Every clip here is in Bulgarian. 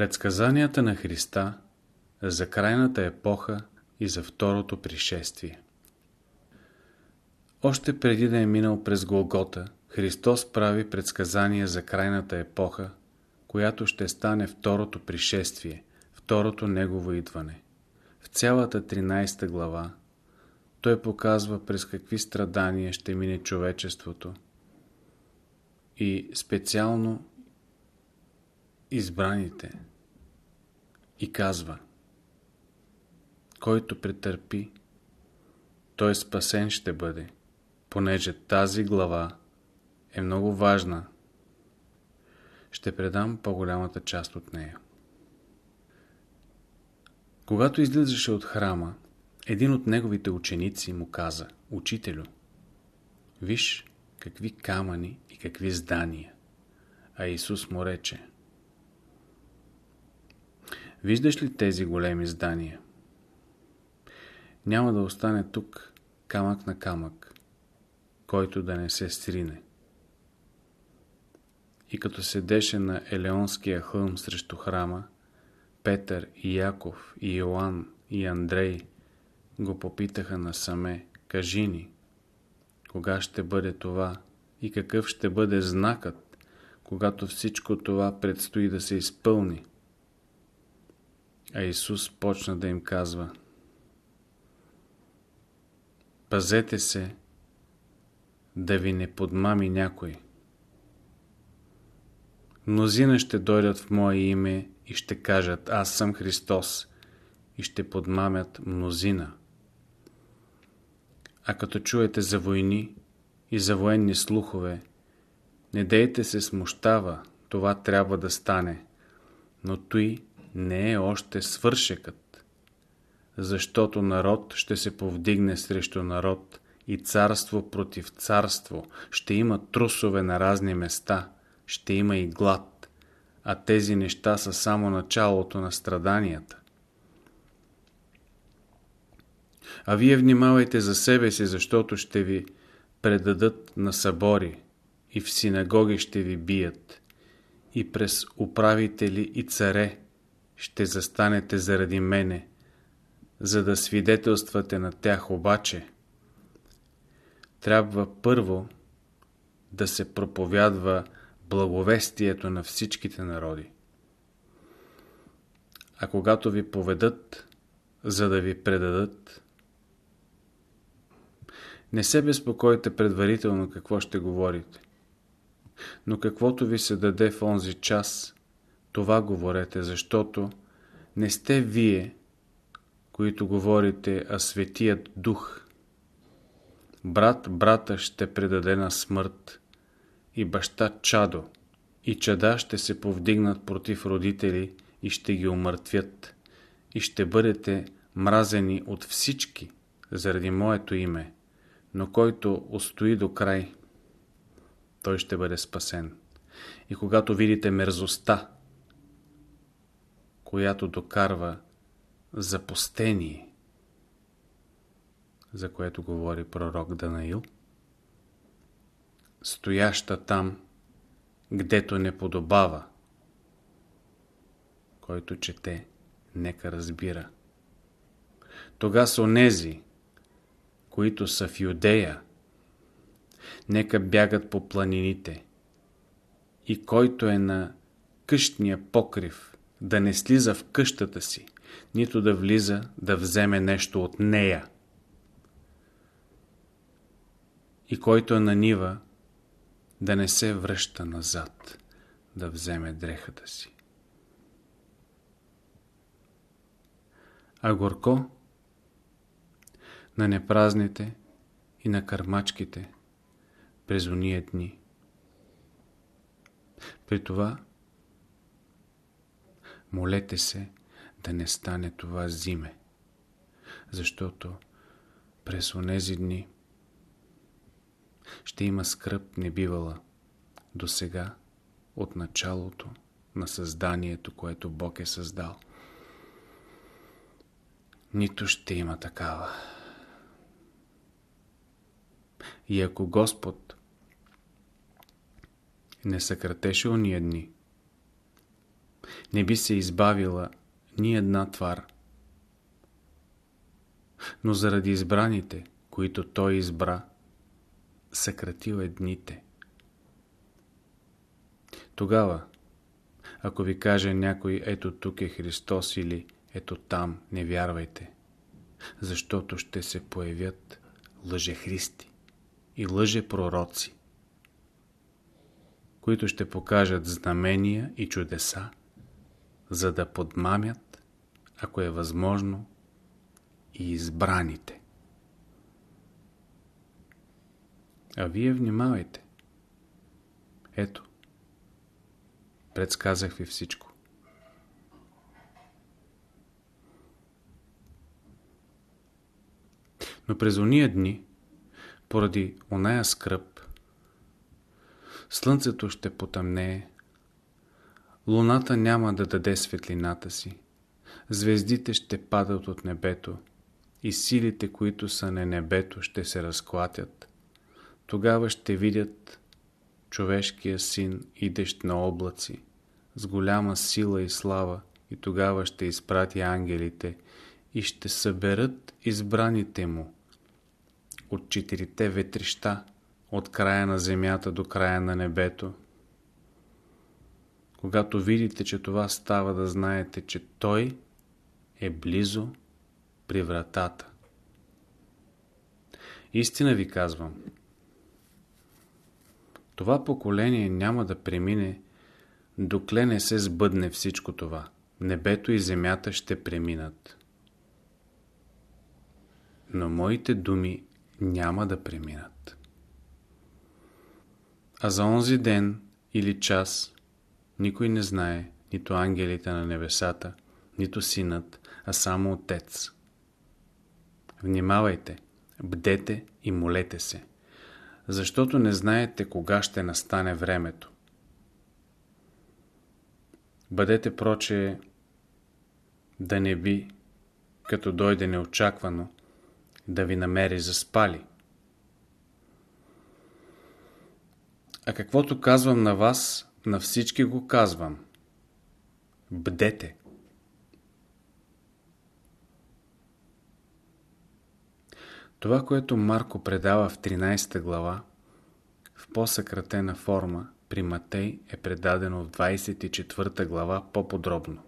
Предсказанията на Христа за крайната епоха и за второто пришествие Още преди да е минал през Голгота, Христос прави предсказания за крайната епоха, която ще стане второто пришествие, второто Негово идване. В цялата 13 глава той показва през какви страдания ще мине човечеството и специално избраните и казва който претърпи той спасен ще бъде понеже тази глава е много важна. Ще предам по-голямата част от нея когато излизаше от храма един от неговите ученици му каза Учителю, виж какви камъни и какви здания а Исус му рече Виждаш ли тези големи здания? Няма да остане тук камък на камък, който да не се срине. И като седеше на Елеонския хълм срещу храма, Петър и Яков и Йоанн и Андрей го попитаха насаме, кажи ни, кога ще бъде това и какъв ще бъде знакът, когато всичко това предстои да се изпълни. А Исус почна да им казва Пазете се да ви не подмами някой. Мнозина ще дойдат в Мое име и ще кажат Аз съм Христос и ще подмамят мнозина. А като чуете за войни и за военни слухове, не дейте се смущава, това трябва да стане, но той не е още свършекът, защото народ ще се повдигне срещу народ и царство против царство, ще има трусове на разни места, ще има и глад, а тези неща са само началото на страданията. А вие внимавайте за себе си, защото ще ви предадат на събори и в синагоги ще ви бият и през управители и царе ще застанете заради мене, за да свидетелствате на тях обаче. Трябва първо да се проповядва благовестието на всичките народи. А когато ви поведат, за да ви предадат, не се безпокойте предварително какво ще говорите. Но каквото ви се даде в онзи час, това говорете, защото не сте вие, които говорите, а Светият Дух. Брат брата ще предаде на смърт и баща чадо, и чада ще се повдигнат против родители и ще ги умъртвят, и ще бъдете мразени от всички заради моето име но който устои до край, той ще бъде спасен. И когато видите мерзостта, която докарва запустение, за което говори пророк Данаил, стояща там, гдето не подобава, който чете, нека разбира. Тога са онези, които са в Юдея, нека бягат по планините. И който е на къщния покрив, да не слиза в къщата си, нито да влиза да вземе нещо от нея. И който е на нива, да не се връща назад, да вземе дрехата си. А горко на непразните и на кърмачките през уния дни. При това молете се да не стане това зиме, защото през онези дни ще има скръп небивала до сега от началото на създанието, което Бог е създал. Нито ще има такава. И ако Господ не съкратеше уния дни, не би се избавила ни една твар. Но заради избраните, които той избра, съкратил е дните. Тогава, ако ви каже някой, ето тук е Христос или ето там, не вярвайте, защото ще се появят лъжехристи и лъжепророци, които ще покажат знамения и чудеса, за да подмамят, ако е възможно, и избраните. А вие внимавайте. Ето, предсказах ви всичко. Но през ония дни, поради оная скръп, слънцето ще потъмнее, луната няма да даде светлината си, звездите ще падат от небето и силите, които са на небето, ще се разклатят. Тогава ще видят човешкия син, идещ на облаци, с голяма сила и слава, и тогава ще изпрати ангелите и ще съберат избраните му от четирите ветрища, от края на земята до края на небето. Когато видите, че това става, да знаете, че Той е близо при вратата. Истина ви казвам, това поколение няма да премине, докле не се сбъдне всичко това. Небето и земята ще преминат. Но моите думи няма да преминат. А за онзи ден или час никой не знае, нито ангелите на небесата, нито синът, а само Отец. Внимавайте, бдете и молете се, защото не знаете кога ще настане времето. Бъдете проче да не би, като дойде неочаквано, да ви намери заспали. А каквото казвам на вас, на всички го казвам. Бдете! Това, което Марко предава в 13 глава, в по-съкратена форма, при Матей е предадено в 24 глава по-подробно.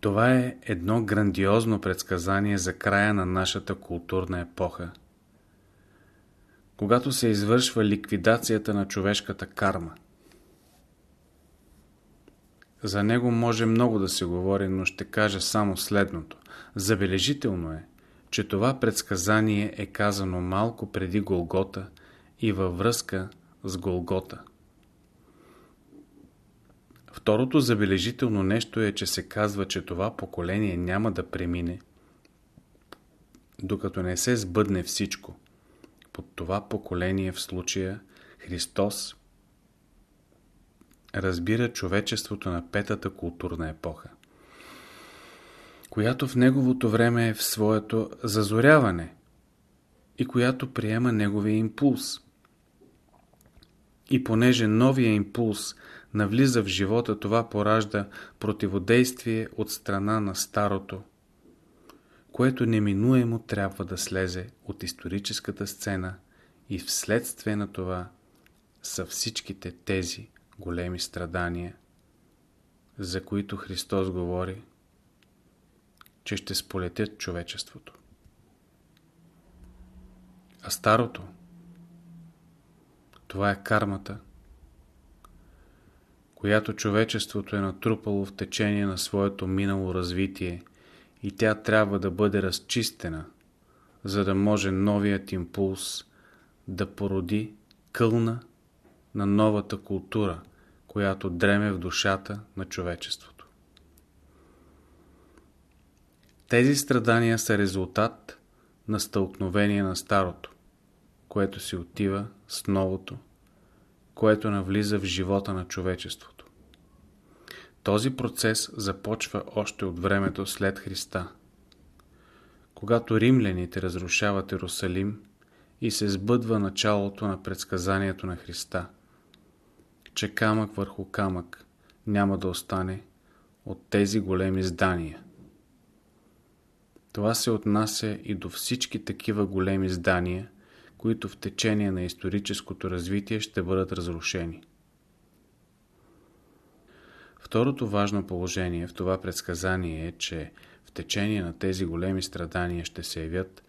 Това е едно грандиозно предсказание за края на нашата културна епоха, когато се извършва ликвидацията на човешката карма. За него може много да се говори, но ще кажа само следното. Забележително е, че това предсказание е казано малко преди Голгота и във връзка с Голгота. Второто забележително нещо е, че се казва, че това поколение няма да премине, докато не се сбъдне всичко. Под това поколение в случая Христос разбира човечеството на петата културна епоха, която в неговото време е в своето зазоряване и която приема неговия импулс. И понеже новия импулс – навлиза в живота, това поражда противодействие от страна на старото, което неминуемо трябва да слезе от историческата сцена и вследствие на това са всичките тези големи страдания, за които Христос говори, че ще сполетят човечеството. А старото, това е кармата – която човечеството е натрупало в течение на своето минало развитие и тя трябва да бъде разчистена, за да може новият импулс да породи кълна на новата култура, която дреме в душата на човечеството. Тези страдания са резултат на стълкновение на старото, което си отива с новото, което навлиза в живота на човечеството. Този процес започва още от времето след Христа. Когато римляните разрушават Иерусалим и се сбъдва началото на предсказанието на Христа, че камък върху камък няма да остане от тези големи здания. Това се отнася и до всички такива големи здания, които в течение на историческото развитие ще бъдат разрушени. Второто важно положение в това предсказание е, че в течение на тези големи страдания ще се явят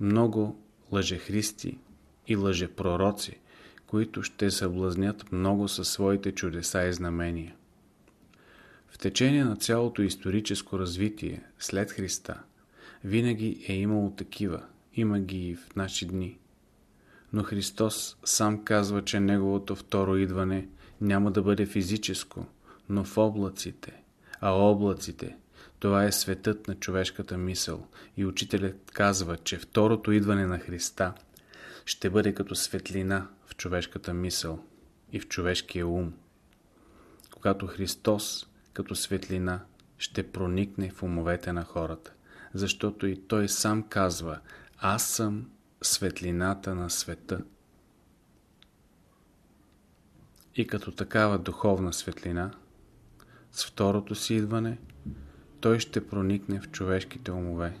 много лъжехристи и лъжепророци, които ще съблазнят много със своите чудеса и знамения. В течение на цялото историческо развитие след Христа винаги е имало такива, има ги и в наши дни. Но Христос сам казва, че Неговото второ идване няма да бъде физическо, но в облаците. А облаците, това е светът на човешката мисъл. И учителят казва, че второто идване на Христа ще бъде като светлина в човешката мисъл и в човешкия ум. Когато Христос като светлина ще проникне в умовете на хората. Защото и Той сам казва, аз съм светлината на света. И като такава духовна светлина, с второто си идване, той ще проникне в човешките умове.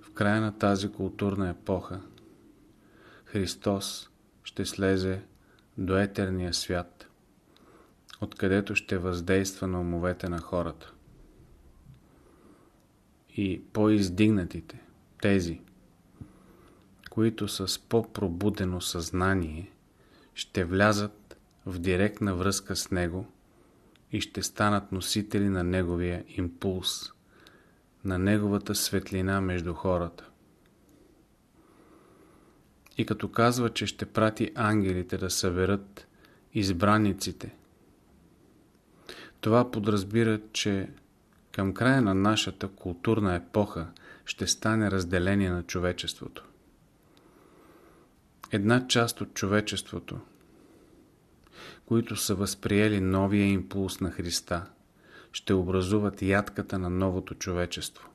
В края на тази културна епоха Христос ще слезе до етерния свят, откъдето ще въздейства на умовете на хората. И по-издигнатите, тези, които с по-пробудено съзнание ще влязат в директна връзка с Него и ще станат носители на Неговия импулс, на Неговата светлина между хората. И като казва, че ще прати ангелите да съберат избранниците, това подразбира, че към края на нашата културна епоха ще стане разделение на човечеството. Една част от човечеството, които са възприели новия импулс на Христа, ще образуват ядката на новото човечество,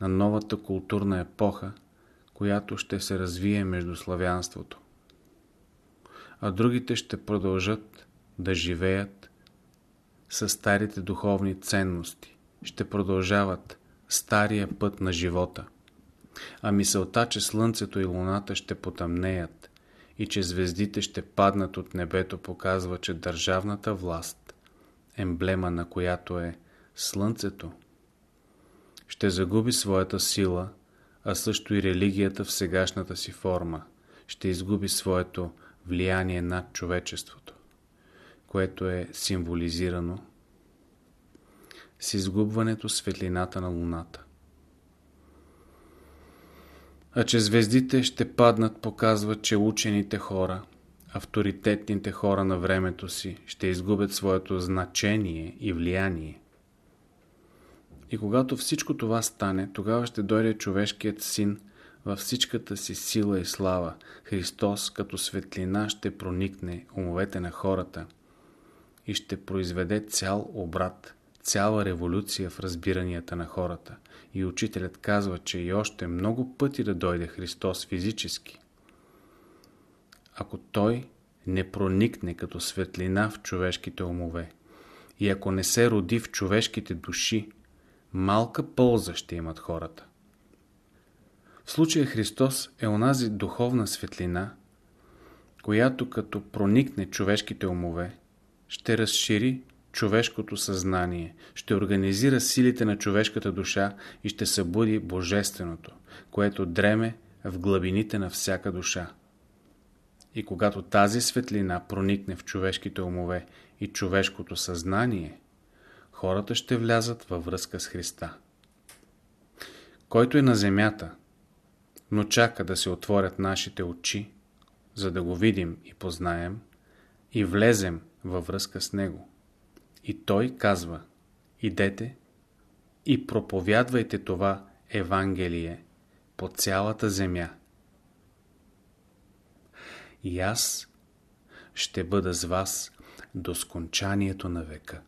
на новата културна епоха, която ще се развие между славянството. А другите ще продължат да живеят с старите духовни ценности, ще продължават стария път на живота. А мисълта, че Слънцето и Луната ще потъмнеят и че звездите ще паднат от небето, показва, че държавната власт, емблема на която е Слънцето, ще загуби своята сила, а също и религията в сегашната си форма, ще изгуби своето влияние над човечеството, което е символизирано с изгубването светлината на Луната. А че звездите ще паднат показва, че учените хора, авторитетните хора на времето си ще изгубят своето значение и влияние. И когато всичко това стане, тогава ще дойде човешкият син във всичката си сила и слава. Христос като светлина ще проникне умовете на хората и ще произведе цял обрат – цяла революция в разбиранията на хората. И учителят казва, че и още много пъти да дойде Христос физически. Ако Той не проникне като светлина в човешките умове и ако не се роди в човешките души, малка полза ще имат хората. В случая Христос е онази духовна светлина, която като проникне човешките умове, ще разшири човешкото съзнание, ще организира силите на човешката душа и ще събуди Божественото, което дреме в глъбините на всяка душа. И когато тази светлина проникне в човешките умове и човешкото съзнание, хората ще влязат във връзка с Христа. Който е на земята, но чака да се отворят нашите очи, за да го видим и познаем, и влезем във връзка с Него. И той казва, идете и проповядвайте това Евангелие по цялата земя. И аз ще бъда с вас до скончанието на века.